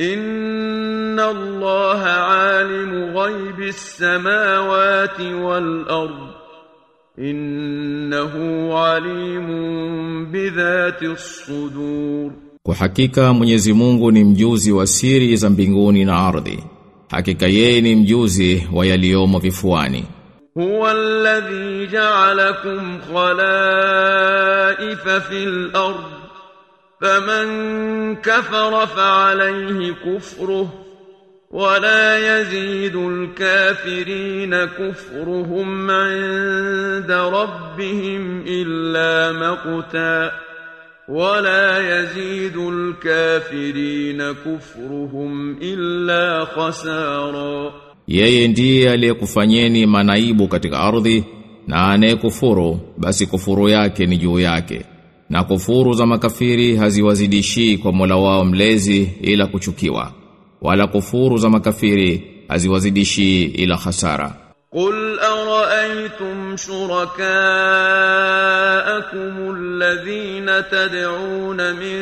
ان الله عالم غيب السماوات والارض انه عليم بذات الصدور وحقيقه منزي مungu ni mjuzi wa siri za mbinguni na ardhi. Hakika yeye ni الذي جعلكم خلائف في الأرض فمن كفر فعليه كفره ولا يزيد الكافرين كفرهم عند ربهم إلا مقتا ولا يزيد الكافرين كفرهم إلا خسارا Yeye ndiye aliyekufanyeni manaibu katika ardhi na anayekufuru basi kufuru yake ni juu yake. Na kufuru za makafiri haziwazidishii kwa Mola wao mlezi ila kuchukiwa. Wala kufuru za makafiri haziwazidishii ila hasara. قل أرأيتم شركاءكم الذين تدعون من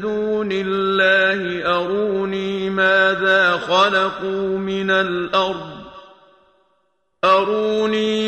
دون الله أروني ماذا خلقوا من الأرض أروني ماذا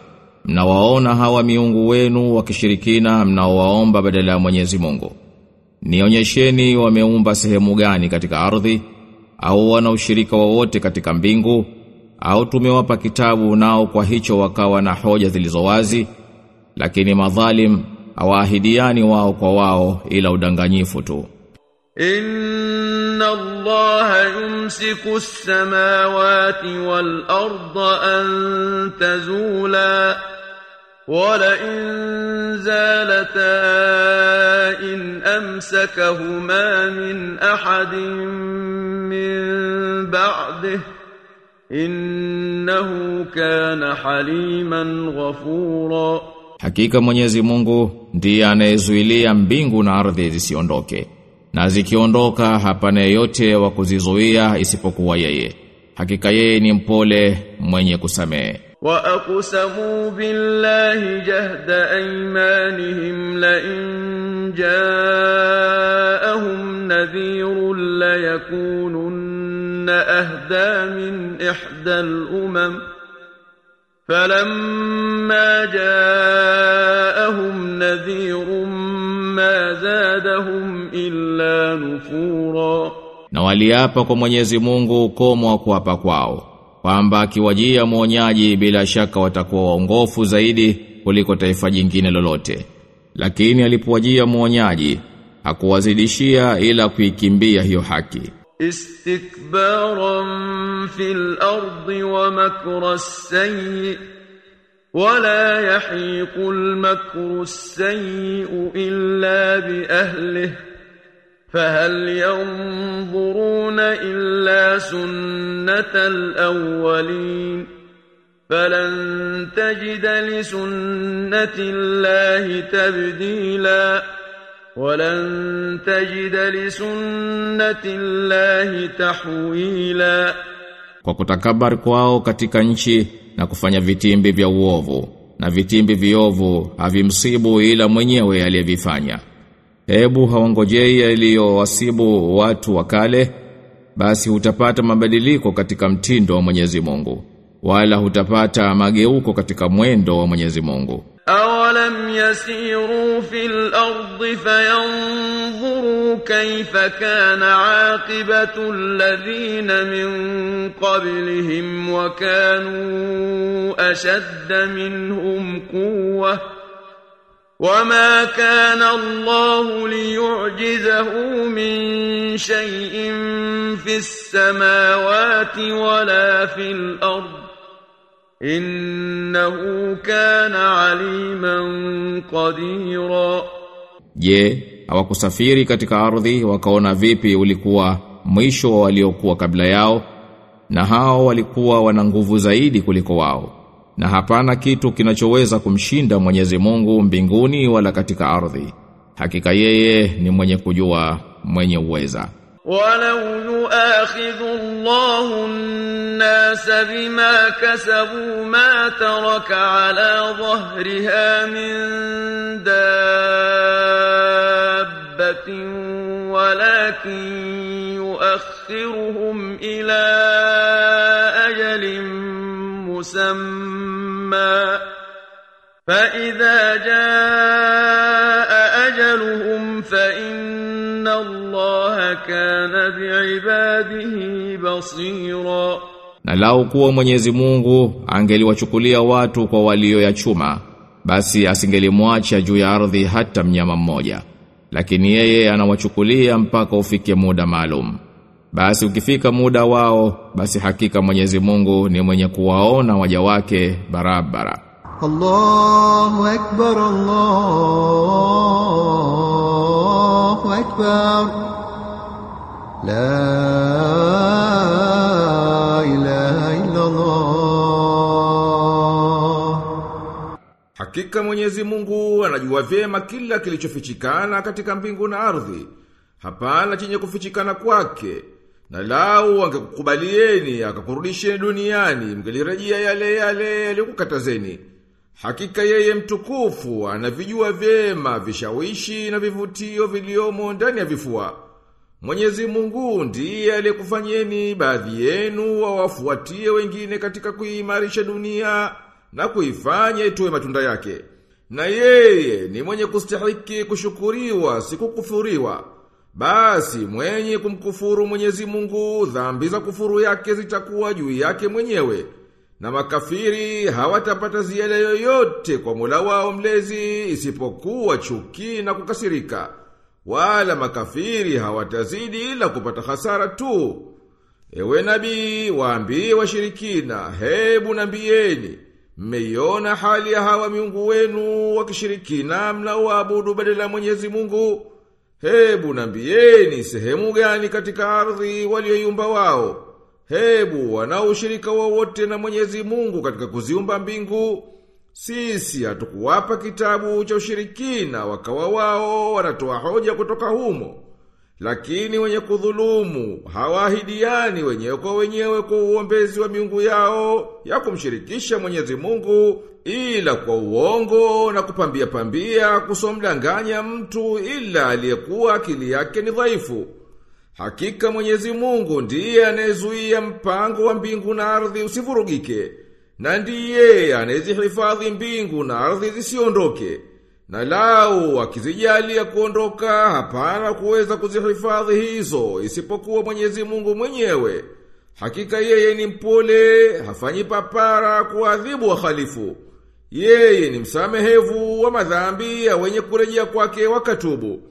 mnawaona hawa miungu wenu wakishirikina mnaowaomba badala ya Mwenyezi Mungu. Nionyesheni wameumba sehemu gani katika ardhi au wana ushirika wowote katika mbingu au tumewapa kitabu nao kwa hicho wakawa na hoja zilizowazi lakini madhalim hawaahidiani wao kwa wao ila udanganyifu tu. Inna allaha yumsiku as-samawati wal-ardha an tazula ولئن زالتا إن أمسكهما من أحد من بعده إنه كان حليما غفورا Hakika Mwenyezi Mungu ndiye anayezuilia mbingu na ardhi zisiondoke. Na zikiondoka hapana yeyote wa kuzizuia isipokuwa yeye. Hakika yeye ni mpole mwenye kusamehe. وأقسموا بالله جهد أيمانهم لئن جاءهم نذير ليكونن أهدى من إحدى الأمم فلما جاءهم نذير ما زادهم إلا نفورا Na waliapa kwa Mwenyezi Mungu ukomo kwamba akiwajia mwonyaji bila shaka watakuwa waongofu zaidi kuliko taifa jingine lolote. Lakini alipowajia mwonyaji hakuwazidishia ila kuikimbia hiyo haki. استكبارا في الأرض ومكر السيء ولا يحيق المكر السيء إلا بأهله فهل ينظرون إلا سنة الأولين فلن تجد لسنة الله تبديلا ولن تجد لسنة الله تحويلا Kwa kutakabari kwao katika nchi na kufanya vitimbi vya uovu na vitimbi viovu havimsibu ila mwenyewe aliyevifanya. hebu hawangojei aliyowasibu watu wakale basi hutapata mabadiliko katika mtindo wa Mwenyezi Mungu wala hutapata mageuko katika mwendo wa Mwenyezi Mungu. Awalam yasiru fil ardi fayanzuru kayfa kana aqibatu alladhina min qablihim wa kanu ashadda minhum quwwah وما كان الله ليعجزه من شيء في السماوات ولا في الأرض innahu kana aliman qadira Je, hawakusafiri katika ardhi wakaona vipi ulikuwa mwisho wa waliokuwa kabla yao na hao walikuwa wana nguvu zaidi kuliko wao na hapana kitu kinachoweza kumshinda Mwenyezi Mungu mbinguni wala katika ardhi. Hakika yeye ni mwenye kujua, mwenye uweza. Walau yuakhidhu Allahu an-nasa bima kasabu ma taraka ala dhahriha min dabbatin walakin yuakhiruhum ila ajalin musamma مسمى فإذا جاء أجلهم فإن الله كان بعباده بصيرا na lau kuwa Mwenyezi Mungu angeliwachukulia watu kwa walioyachuma basi asingelimwacha juu ya ardhi hata mnyama mmoja lakini yeye anawachukulia mpaka ufike muda maalum Basi ukifika muda wao, basi hakika Mwenyezi Mungu ni mwenye kuwaona waja wake barabara. Allahu akbar, Allahu akbar. La ilaha illa Allah. Hakika Mwenyezi Mungu anajua vyema kila kilichofichikana katika mbingu na ardhi. Hapana chenye kufichikana kwake. Na lau angekukubalieni akakurudisheni duniani mngelirejea yale yale yaliyokukatazeni. Hakika yeye mtukufu anavijua vyema vishawishi na vivutio viliomo ndani ya vifua. Mwenyezi Mungu ndiye aliyekufanyeni baadhi yenu wawafuatie wengine katika kuimarisha dunia na kuifanya itoe matunda yake. Na yeye ni mwenye kustahiki kushukuriwa si kukufuriwa. Basi mwenye kumkufuru Mwenyezi Mungu dhambi za kufuru yake zitakuwa juu yake mwenyewe. Na makafiri hawatapata ziada yoyote kwa Mola wao mlezi isipokuwa chuki na kukasirika. Wala makafiri hawatazidi ila kupata hasara tu. Ewe nabii, waambie washirikina, hebu nambieni, mmeiona hali ya hawa miungu wenu wakishirikina mnaoabudu badala Mwenyezi Mungu? Hebu nambieni sehemu gani katika ardhi walioiumba wao? Hebu wana ushirika wowote na Mwenyezi Mungu katika kuziumba mbingu? Sisi hatukuwapa kitabu cha ushirikina wakawa wao wanatoa hoja kutoka humo. Lakini wenye kudhulumu hawahidiani wenyewe kwa wenyewe kwa uombezi wa miungu yao ya kumshirikisha Mwenyezi Mungu ila kwa uongo na kupambia pambia kusomdanganya mtu ila aliyekuwa akili yake ni dhaifu. Hakika Mwenyezi Mungu ndiye anayezuia mpango wa mbingu na ardhi usivurugike na ndiye anayezihifadhi mbingu na ardhi zisiondoke. Na lau akizijalia kuondoka hapana kuweza kuzihifadhi hizo isipokuwa Mwenyezi Mungu mwenyewe. Hakika yeye ni mpole, hafanyi papara kuadhibu wahalifu. Yeye ni msamehevu wa madhambi ya wenye kurejea kwake wakatubu.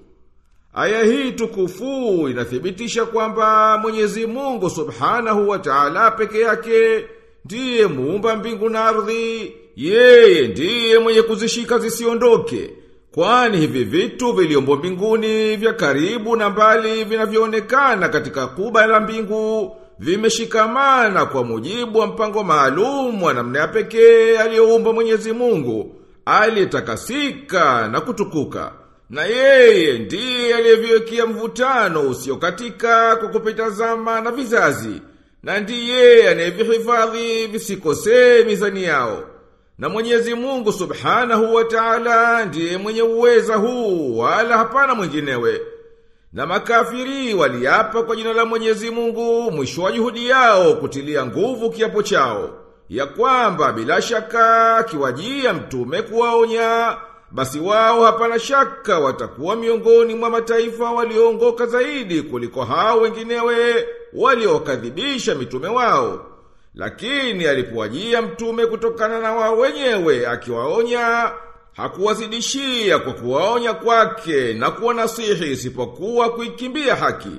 Aya hii tukufu inathibitisha kwamba Mwenyezi Mungu Subhanahu wa Ta'ala peke yake ndiye muumba mbingu na ardhi, yeye ndiye mwenye kuzishika zisiondoke. Kwani hivi vitu viliombo mbinguni vya karibu na mbali vinavyoonekana katika kuba la mbingu vimeshikamana kwa mujibu wa mpango maalum wa namna ya pekee aliyoumba Mwenyezi Mungu, aliyetakasika na kutukuka. Na yeye ndiye aliyeviwekea mvutano usiokatika kwa kupita zama na vizazi. Na ndiye anayevihifadhi visikosee mizani yao. Na Mwenyezi Mungu Subhanahu wa Ta'ala ndiye mwenye uweza huu wala hapana mwinginewe. Na makafiri waliapa kwa jina la Mwenyezi Mungu mwisho wa juhudi yao kutilia nguvu kiapo chao ya kwamba bila shaka kiwajia mtume kuwaonya basi wao hapana shaka watakuwa miongoni mwa mataifa walioongoka zaidi kuliko hao wenginewe waliokadhibisha mitume wao. Lakini alipowajia mtume kutokana na wao wenyewe akiwaonya, hakuwazidishia kwa kuwaonya kwake na kuwa nasihi isipokuwa kuikimbia haki.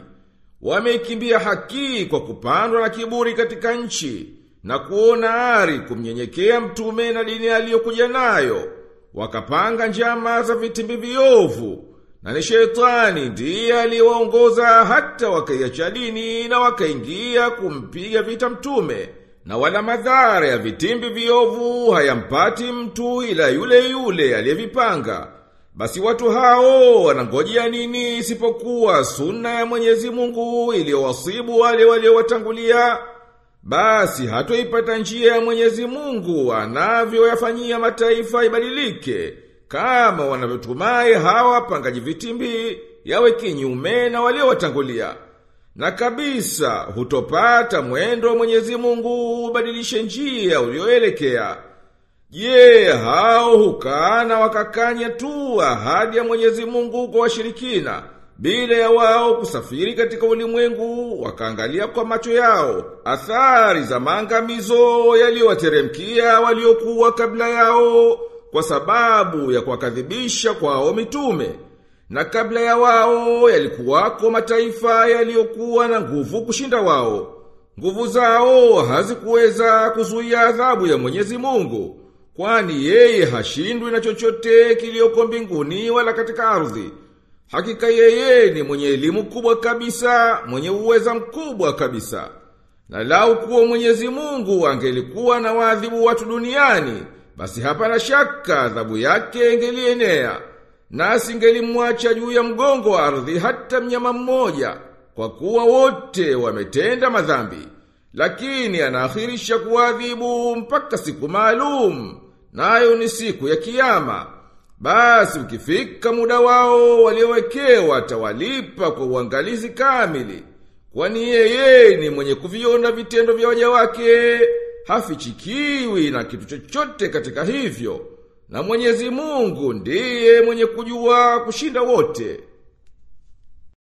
Wameikimbia haki kwa kupandwa na kiburi katika nchi na kuona ari kumnyenyekea mtume na dini aliyokuja nayo wakapanga njama za vitimbi viovu Na ni shetani ndiye aliyewaongoza hata wakaiacha dini na wakaingia kumpiga vita mtume. Na wala madhara ya vitimbi viovu hayampati mtu ila yule yule aliyevipanga. Basi watu hao wanangojea nini isipokuwa sunna ya Mwenyezi Mungu iliyowasibu wale waliowatangulia? Basi hatoipata njia ya Mwenyezi Mungu anavyoyafanyia mataifa ibadilike kama wanavyotumai hawa pangaji vitimbi yawe kinyume na waliowatangulia. Na kabisa hutopata mwendo wa Mwenyezi Mungu ubadilishe njia ulioelekea. Je, hao hukana wakakanya tu ahadi ya Mwenyezi Mungu kwa washirikina bila ya wao kusafiri katika ulimwengu wakaangalia kwa macho yao athari za maangamizo yaliyowateremkia waliokuwa kabla yao kwa sababu ya kuwakadhibisha kwao mitume na kabla ya wao yalikuwako mataifa yaliyokuwa na nguvu kushinda wao nguvu zao hazikuweza kuzuia adhabu ya Mwenyezi Mungu kwani yeye hashindwi na chochote kiliyoko mbinguni wala katika ardhi Hakika yeye ni mwenye elimu kubwa kabisa, mwenye uweza mkubwa kabisa. Na lau kuwa Mwenyezi Mungu angelikuwa na waadhibu watu duniani, basi hapana shaka adhabu yake ingelienea. Na asingelimwacha juu ya mgongo wa ardhi hata mnyama mmoja, kwa kuwa wote wametenda madhambi. Lakini anaakhirisha kuadhibu mpaka siku maalum, nayo ni siku ya kiyama. Basi ukifika muda wao waliowekewa atawalipa kwa uangalizi kamili. Kwani yeye ni mwenye kuviona vitendo vya waja wake, hafichikiwi na kitu chochote katika hivyo. Na Mwenyezi Mungu ndiye mwenye kujua kushinda wote.